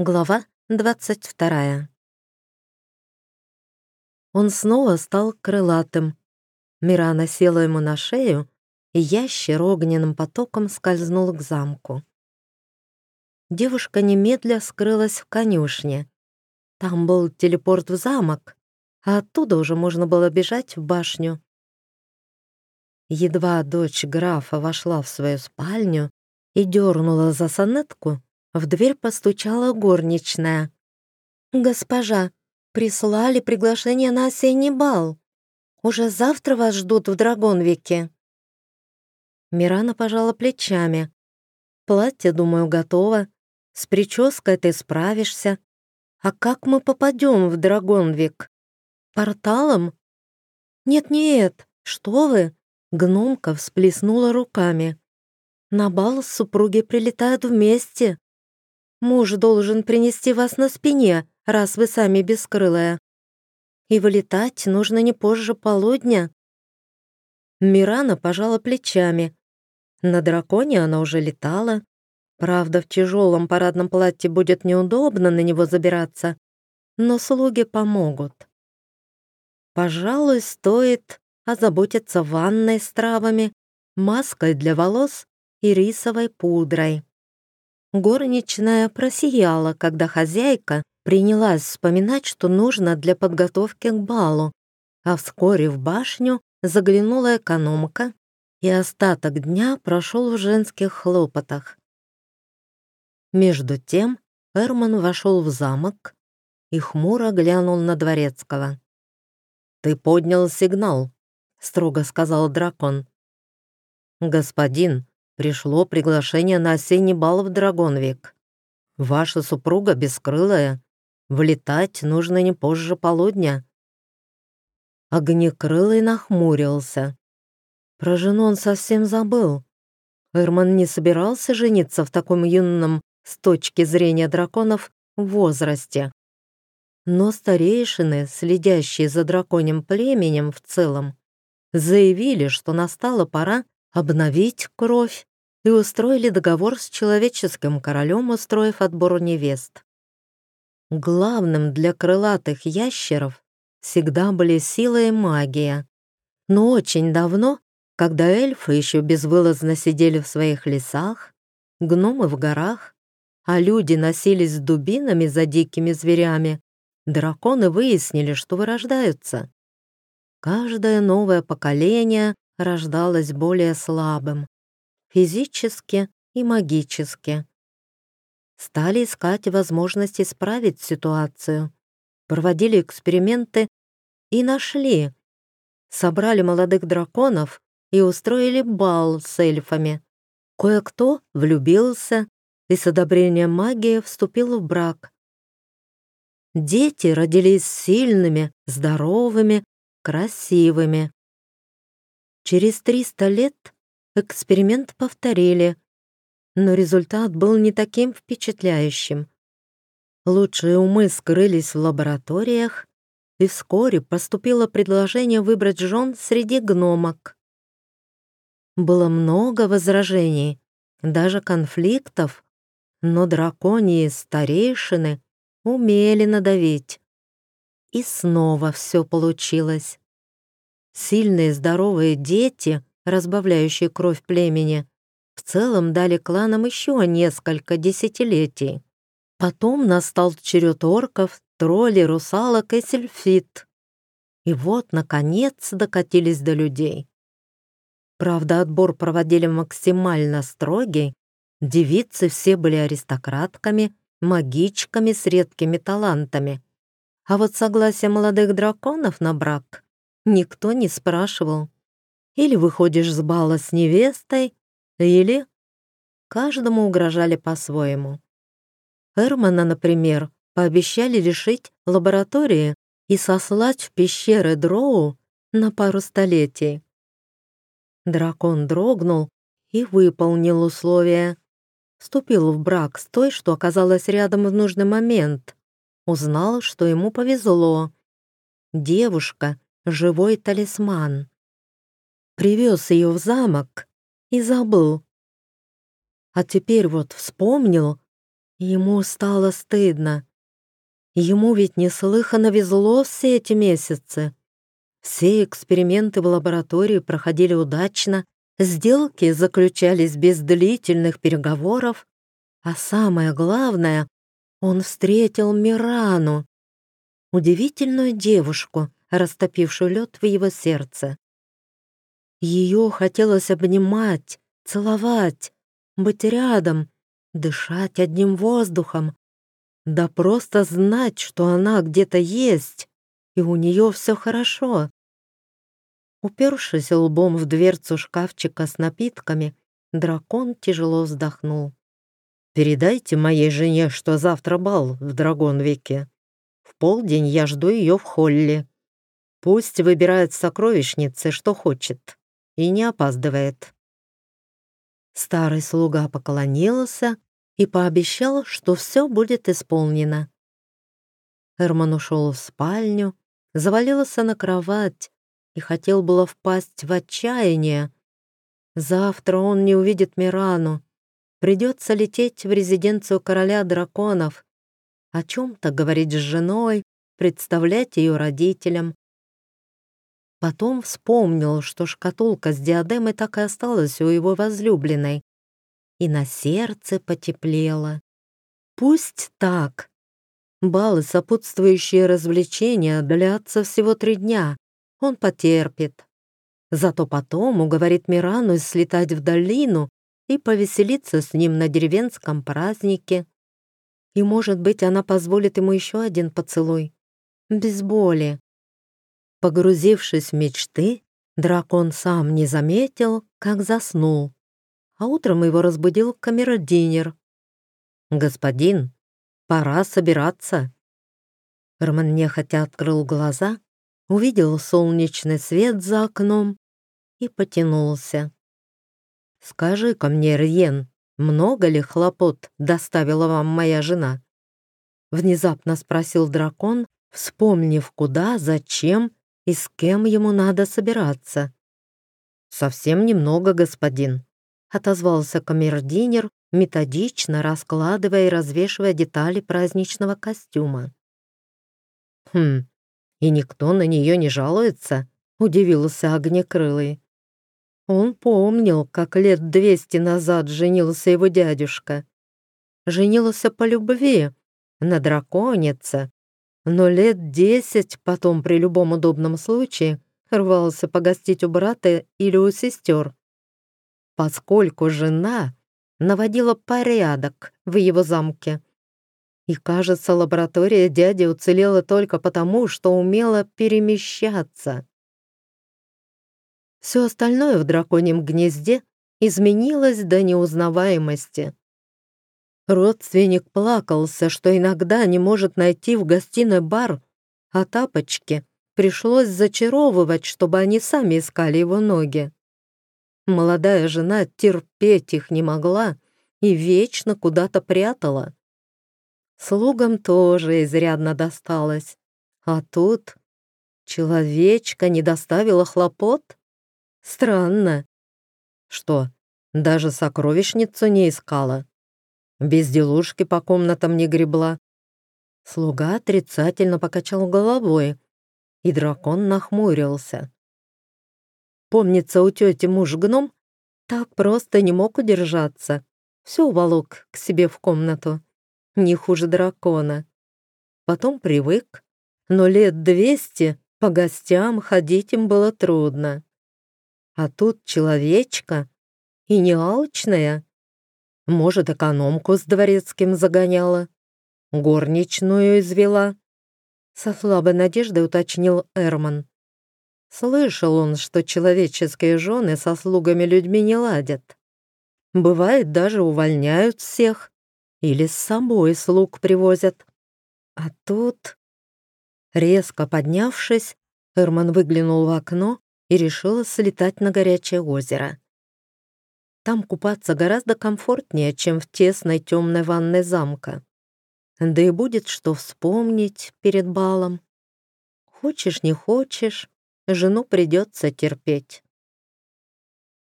Глава 22. Он снова стал крылатым. Мирана села ему на шею, и ящер огненным потоком скользнул к замку. Девушка немедля скрылась в конюшне. Там был телепорт в замок, а оттуда уже можно было бежать в башню. Едва дочь графа вошла в свою спальню и дернула за сонетку, в дверь постучала горничная. «Госпожа, прислали приглашение на осенний бал. Уже завтра вас ждут в Драгонвике». Мирана пожала плечами. «Платье, думаю, готово. С прической ты справишься. А как мы попадем в Драгонвик? Порталом?» «Нет-нет, что вы!» Гномка всплеснула руками. «На бал супруги прилетают вместе. Муж должен принести вас на спине, раз вы сами бескрылая. И вылетать нужно не позже полудня». Мирана пожала плечами. На драконе она уже летала. Правда, в тяжелом парадном платье будет неудобно на него забираться, но слуги помогут. Пожалуй, стоит озаботиться ванной с травами, маской для волос и рисовой пудрой. Горничная просияла, когда хозяйка принялась вспоминать, что нужно для подготовки к балу, а вскоре в башню заглянула экономка, и остаток дня прошел в женских хлопотах. Между тем Эрман вошел в замок и хмуро глянул на Дворецкого. «Ты поднял сигнал», — строго сказал дракон. «Господин, пришло приглашение на осенний бал в Драгонвик. Ваша супруга бескрылая. Влетать нужно не позже полудня». Огнекрылый нахмурился. Про жену он совсем забыл. Эрман не собирался жениться в таком юном, с точки зрения драконов, возрасте. Но старейшины, следящие за драконьим племенем в целом, заявили, что настала пора обновить кровь и устроили договор с человеческим королем, устроив отбор невест. Главным для крылатых ящеров всегда были сила и магия. Но очень давно, когда эльфы еще безвылазно сидели в своих лесах, гномы в горах, а люди носились с дубинами за дикими зверями, драконы выяснили, что вырождаются. Каждое новое поколение рождалось более слабым, физически и магически. Стали искать возможность исправить ситуацию, проводили эксперименты и нашли. Собрали молодых драконов и устроили бал с эльфами. Кое-кто влюбился и с одобрением магии вступил в брак. Дети родились сильными, здоровыми, красивыми. Через 300 лет эксперимент повторили, но результат был не таким впечатляющим. Лучшие умы скрылись в лабораториях, и вскоре поступило предложение выбрать жен среди гномок. Было много возражений, даже конфликтов, но драконьи старейшины умели надавить. И снова все получилось. Сильные здоровые дети, разбавляющие кровь племени, в целом дали кланам еще несколько десятилетий. Потом настал черед орков, троллей, русалок и сельфит. И вот, наконец, докатились до людей. Правда, отбор проводили максимально строгий. Девицы все были аристократками, магичками с редкими талантами. А вот согласие молодых драконов на брак никто не спрашивал. Или выходишь с бала с невестой, или... Каждому угрожали по-своему. Эрмана, например, пообещали лишить лаборатории и сослать в пещеры Дроу на пару столетий. Дракон дрогнул и выполнил условия. Вступил в брак с той, что оказалась рядом в нужный момент узнал, что ему повезло. Девушка — живой талисман. Привез ее в замок и забыл. А теперь вот вспомнил, Ему стало стыдно. Ему ведь неслыханно везло все эти месяцы. Все эксперименты в лаборатории проходили удачно, сделки заключались без длительных переговоров, а самое главное, он встретил Мирану, удивительную девушку, растопившую лед в его сердце. Ее хотелось обнимать, целовать, быть рядом, дышать одним воздухом, да просто знать, что она где-то есть, и у нее все хорошо. Упершись лбом в дверцу шкафчика с напитками, дракон тяжело вздохнул. «Передайте моей жене, что завтра бал в Драгонвике. В полдень я жду ее в холле. Пусть выбирает сокровищницы, что хочет, и не опаздывает». Старый слуга поклонился и пообещал, что все будет исполнено. Эрман ушел в спальню, завалился на кровать и хотел было впасть в отчаяние. Завтра он не увидит Мирану. Придется лететь в резиденцию короля драконов, о чем-то говорить с женой, представлять ее родителям. Потом вспомнил, что шкатулка с диадемой так и осталась у его возлюбленной, и на сердце потеплело. Пусть так. Балы, сопутствующие развлечения, длятся всего три дня. Он потерпит. Зато потом уговорит Мирану слетать в долину и повеселиться с ним на деревенском празднике. И, может быть, она позволит ему еще один поцелуй. Без боли. Погрузившись в мечты, дракон сам не заметил, как заснул а утром его разбудил камердинер. «Господин, пора собираться». Роман нехотя открыл глаза, увидел солнечный свет за окном и потянулся. «Скажи-ка мне, Рьен, много ли хлопот доставила вам моя жена?» Внезапно спросил дракон, вспомнив, куда, зачем и с кем ему надо собираться. «Совсем немного, господин», отозвался камердинер, методично раскладывая и развешивая детали праздничного костюма. «Хм, и никто на нее не жалуется?» — удивился Огнекрылый. Он помнил, как лет двести назад женился его дядюшка. Женился по любви, на драконице, но лет десять потом при любом удобном случае рвался погостить у брата или у сестер поскольку жена наводила порядок в его замке. И, кажется, лаборатория дяди уцелела только потому, что умела перемещаться. Все остальное в драконьем гнезде изменилось до неузнаваемости. Родственник плакался, что иногда не может найти в гостиной бар, а тапочки пришлось зачаровывать, чтобы они сами искали его ноги. Молодая жена терпеть их не могла и вечно куда-то прятала. Слугам тоже изрядно досталось. А тут человечка не доставила хлопот? Странно. Что, даже сокровищницу не искала? Безделушки по комнатам не гребла? Слуга отрицательно покачал головой, и дракон нахмурился. Помнится, у тети муж-гном так просто не мог удержаться. Все уволок к себе в комнату. Не хуже дракона. Потом привык, но лет двести по гостям ходить им было трудно. А тут человечка и не алчная. Может, экономку с дворецким загоняла, горничную извела. Со слабой надеждой уточнил Эрман. Слышал он, что человеческие жены со слугами людьми не ладят. Бывает, даже увольняют всех или с собой слуг привозят. А тут... Резко поднявшись, Эрман выглянул в окно и решил слетать на горячее озеро. Там купаться гораздо комфортнее, чем в тесной темной ванной замка. Да и будет что вспомнить перед балом. Хочешь, не хочешь, жену придется терпеть.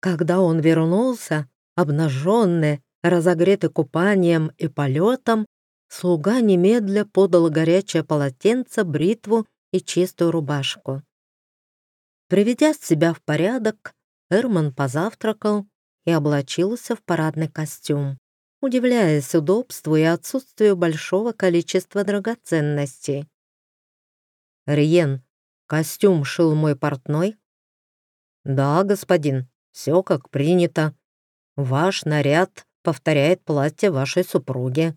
Когда он вернулся, обнаженный, разогретый купанием и полетом, слуга немедля подал горячее полотенце, бритву и чистую рубашку. Приведя себя в порядок, Эрман позавтракал и облачился в парадный костюм, удивляясь удобству и отсутствию большого количества драгоценностей. «Риен, костюм шил мой портной?» «Да, господин, все как принято. Ваш наряд повторяет платье вашей супруги».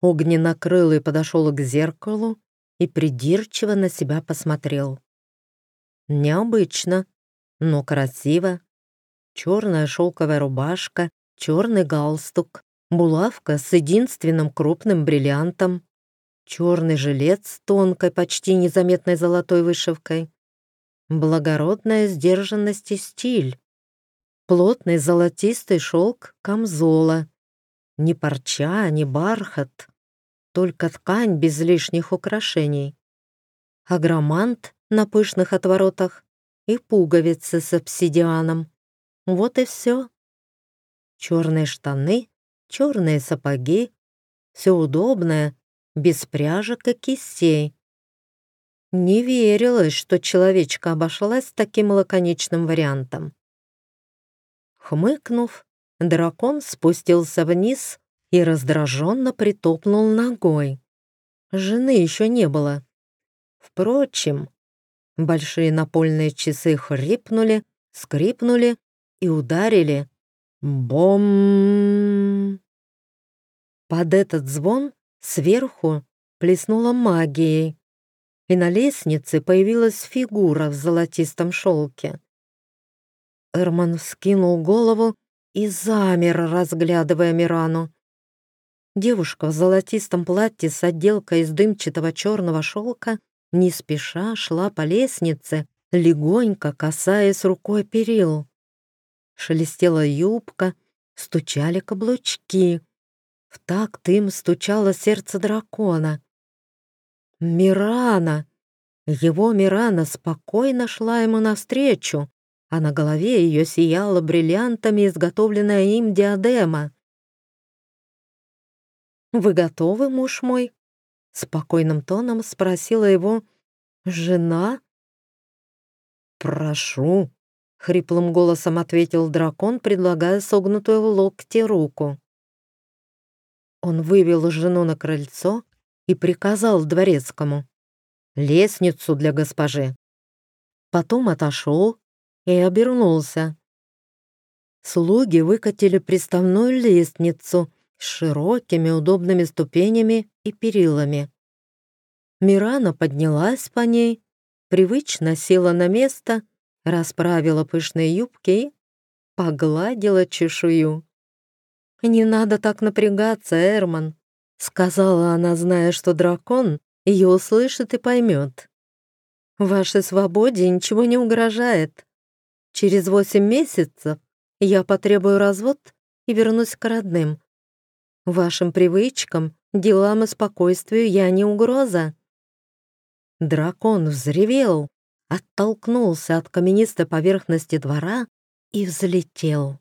Огненнокрылый подошел к зеркалу и придирчиво на себя посмотрел. Необычно, но красиво. Черная шелковая рубашка, черный галстук, булавка с единственным крупным бриллиантом, черный жилет с тонкой, почти незаметной золотой вышивкой, благородная сдержанность и стиль, плотный золотистый шелк камзола, ни парча, ни бархат, только ткань без лишних украшений. Агромант на пышных отворотах и пуговицы с обсидианом. Вот и все. Черные штаны, черные сапоги, все удобное, без пряжек и кистей. Не верилось, что человечка обошлась таким лаконичным вариантом. Хмыкнув, дракон спустился вниз и раздраженно притопнул ногой. Жены еще не было. Впрочем, большие напольные часы хрипнули, скрипнули и ударили. Бом! Под этот звон сверху плеснула магией, и на лестнице появилась фигура в золотистом шелке. Эрман вскинул голову и замер, разглядывая Мирану. Девушка в золотистом платье с отделкой из дымчатого черного шелка не спеша шла по лестнице, легонько касаясь рукой перил. Шелестела юбка, стучали каблучки. В такт им стучало сердце дракона. Мирана! Его Мирана спокойно шла ему навстречу, а на голове ее сияла бриллиантами изготовленная им диадема. «Вы готовы, муж мой?» Спокойным тоном спросила его «Жена?» «Прошу», — хриплым голосом ответил дракон, предлагая согнутую в локте руку. Он вывел жену на крыльцо и приказал дворецкому «Лестницу для госпожи». Потом отошел и обернулся. Слуги выкатили приставную лестницу, с широкими удобными ступенями и перилами. Мирана поднялась по ней, привычно села на место, расправила пышные юбки и погладила чешую. «Не надо так напрягаться, Эрман», — сказала она, зная, что дракон ее услышит и поймет. «Вашей свободе ничего не угрожает. Через восемь месяцев я потребую развод и вернусь к родным. Вашим привычкам, делам и спокойствию я не угроза». Дракон взревел, оттолкнулся от каменистой поверхности двора и взлетел.